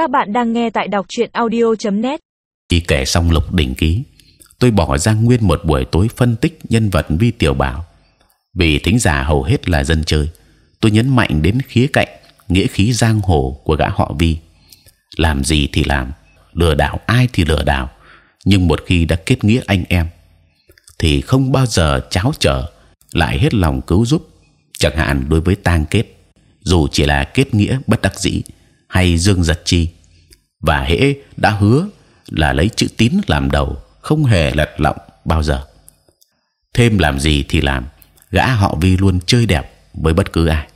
Các bạn đang nghe tại đọc truyện audio.net. Khi kể xong lục đỉnh ký, tôi bỏ ra nguyên một buổi tối phân tích nhân vật Vi Tiểu Bảo. Vì thính giả hầu hết là dân chơi, tôi nhấn mạnh đến khía cạnh nghĩa khí giang hồ của gã họ Vi. Làm gì thì làm, lừa đảo ai thì lừa đảo, nhưng một khi đã kết nghĩa anh em, thì không bao giờ cháo trở, lại hết lòng cứu giúp. Chẳng hạn đối với tang kết, dù chỉ là kết nghĩa bất đắc dĩ hay dương giật chi, và hễ đã hứa là lấy chữ tín làm đầu, không hề lật lọng bao giờ. Thêm làm gì thì làm, gã họ Vi luôn chơi đẹp với bất cứ ai.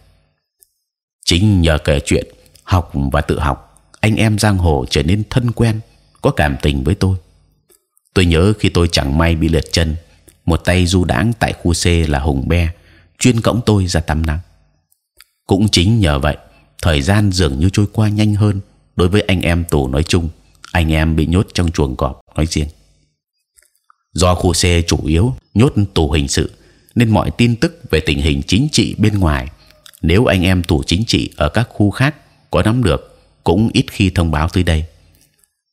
Chính nhờ kể chuyện, học và tự học, anh em giang hồ trở nên thân quen, có cảm tình với tôi. Tôi nhớ khi tôi chẳng may bị liệt chân, một tay du đãng tại khu C là Hùng Be, chuyên cõng tôi ra tắm nắng. Cũng chính nhờ vậy, thời gian dường như trôi qua nhanh hơn đối với anh em tù nói chung, anh em bị nhốt trong chuồng cọp nói riêng. Do khu C chủ yếu nhốt tù hình sự, nên mọi tin tức về tình hình chính trị bên ngoài, nếu anh em tù chính trị ở các khu khác có nắm được, cũng ít khi thông báo tới đây.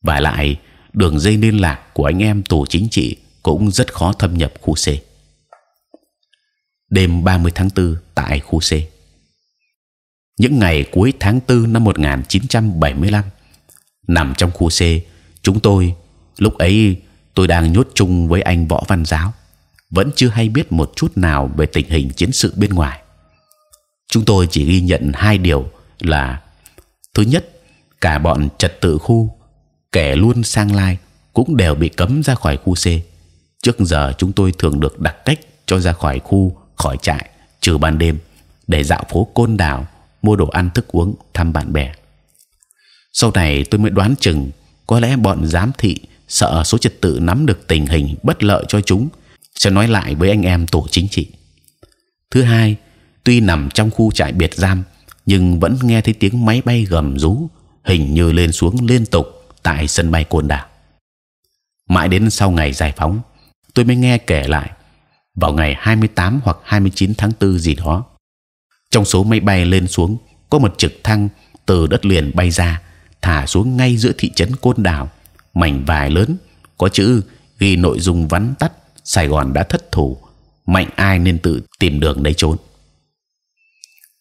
Và lại đường dây liên lạc của anh em tù chính trị cũng rất khó thâm nhập khu C. Đêm 30 tháng 4 tại khu C. Những ngày cuối tháng 4 năm 1975, nằm trong khu C, chúng tôi lúc ấy tôi đang nhốt chung với anh võ văn giáo, vẫn chưa hay biết một chút nào về tình hình chiến sự bên ngoài. Chúng tôi chỉ ghi nhận hai điều là thứ nhất, cả bọn trật tự khu, kẻ luôn sang lai cũng đều bị cấm ra khỏi khu C. Trước giờ chúng tôi thường được đặt cách cho ra khỏi khu, khỏi trại, trừ ban đêm để dạo phố côn đảo, mua đồ ăn thức uống, thăm bạn bè. Sau này tôi mới đoán chừng có lẽ bọn giám thị sợ số trật tự nắm được tình hình bất lợi cho chúng sẽ nói lại với anh em tổ chính trị. Thứ hai, tuy nằm trong khu trại biệt giam nhưng vẫn nghe thấy tiếng máy bay gầm rú hình như lên xuống liên tục tại sân bay côn đảo. Mãi đến sau ngày giải phóng, tôi mới nghe kể lại vào ngày 28 hoặc 29 tháng 4 gì đó. Trong số máy bay lên xuống có một trực thăng từ đất liền bay ra, thả xuống ngay giữa thị trấn côn đảo, mảnh vải lớn có chữ ghi nội dung vắn tắt Sài Gòn đã thất thủ, mạnh ai nên tự tìm đường đây trốn.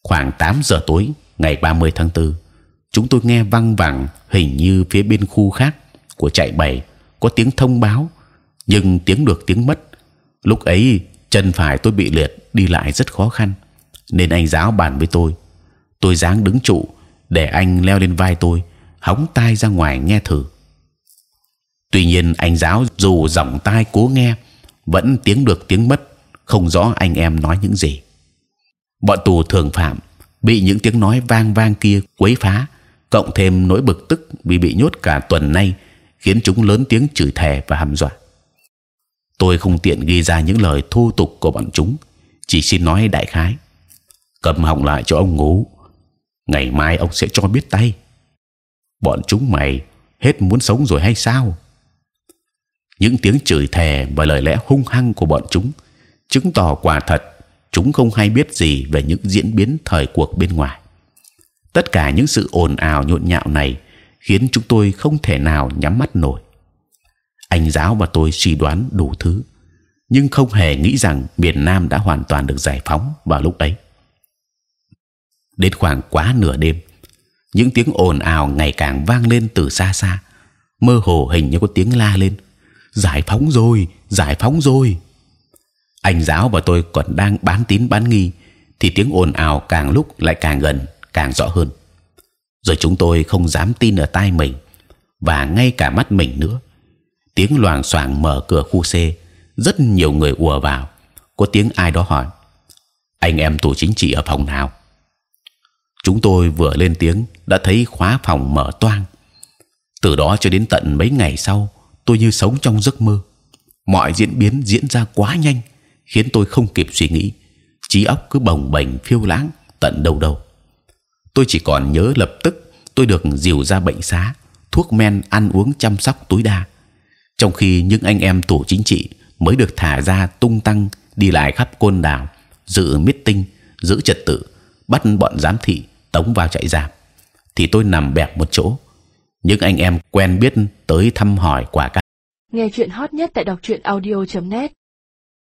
Khoảng 8 giờ tối ngày 30 tháng 4 chúng tôi nghe văng vẳng hình như phía bên khu khác của chạy bảy có tiếng thông báo nhưng tiếng được tiếng mất. Lúc ấy chân phải tôi bị liệt đi lại rất khó khăn nên anh giáo bàn với tôi tôi dáng đứng trụ để anh leo lên vai tôi hóng tai ra ngoài nghe thử tuy nhiên anh giáo dù giọng tai cố nghe vẫn tiếng được tiếng mất không rõ anh em nói những gì bọn tù thường phạm bị những tiếng nói vang vang kia quấy phá cộng thêm nỗi bực tức vì bị nhốt cả tuần nay khiến chúng lớn tiếng chửi thề và hăm dọa. Tôi không tiện ghi ra những lời thô tục của bọn chúng, chỉ xin nói đại khái cầm họng lại cho ông ngủ, ngày mai ông sẽ cho biết tay. Bọn chúng mày hết muốn sống rồi hay sao? Những tiếng chửi thề và lời lẽ hung hăng của bọn chúng chứng tỏ quả thật chúng không hay biết gì về những diễn biến thời cuộc bên ngoài tất cả những sự ồn ào nhộn nhạo này khiến chúng tôi không thể nào nhắm mắt nổi. Anh giáo và tôi suy đoán đủ thứ, nhưng không hề nghĩ rằng miền Nam đã hoàn toàn được giải phóng vào lúc ấy. Đến khoảng quá nửa đêm, những tiếng ồn ào ngày càng vang lên từ xa xa, mơ hồ hình như có tiếng la lên: giải phóng rồi, giải phóng rồi. Anh giáo và tôi còn đang bán tín bán nghi, thì tiếng ồn ào càng lúc lại càng gần càng rõ hơn. Rồi chúng tôi không dám tin ở tai mình và ngay cả mắt mình nữa. Tiếng loảng xoảng mở cửa khu C, rất nhiều người ùa vào. Có tiếng ai đó hỏi: anh em tù chính trị ở phòng nào? Chúng tôi vừa lên tiếng đã thấy khóa phòng mở toang. Từ đó cho đến tận mấy ngày sau, tôi như sống trong giấc mơ. Mọi diễn biến diễn ra quá nhanh, khiến tôi không kịp suy nghĩ. trí óc cứ bồng bềnh phiêu lãng tận đâu đâu tôi chỉ còn nhớ lập tức tôi được dìu ra bệnh xá thuốc men ăn uống chăm sóc tối đa trong khi những anh em tổ chính trị mới được thả ra tung tăng đi lại khắp côn đảo dự meeting giữ trật tự bắt bọn giám thị tống vào chạy giam. Thì tôi nằm bẹp một chỗ. Những anh em quen biết tới thăm hỏi quả cam Nghe chuyện hot nhất tại đọc truyện audio.net